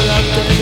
Absolutely